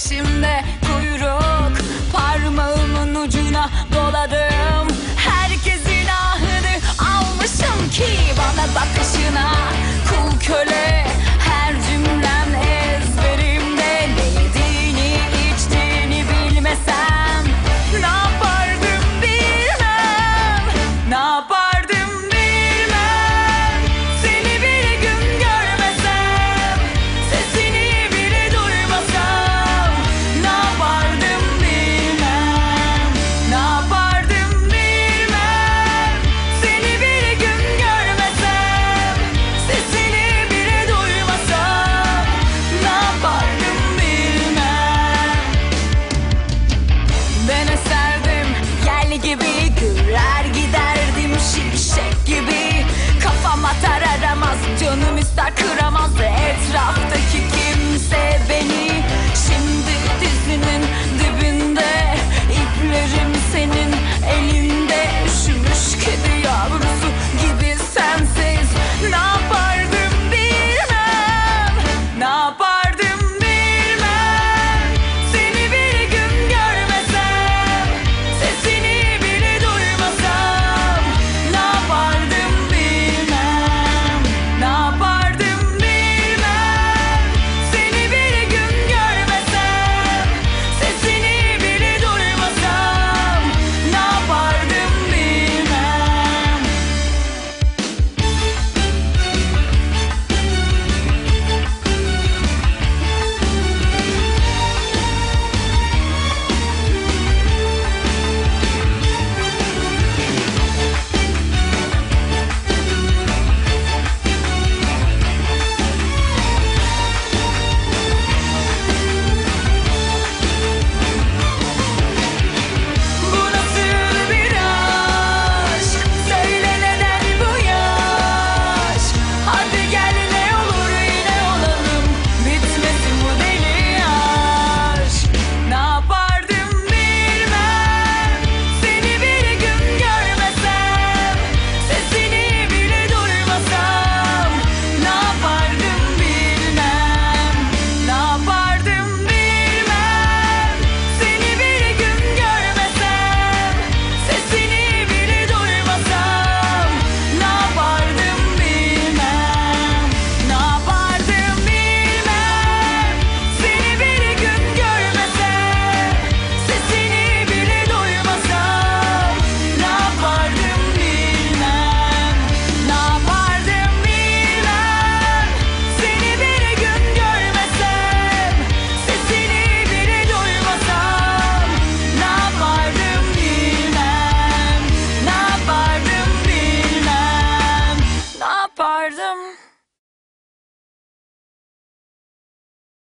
peşimde.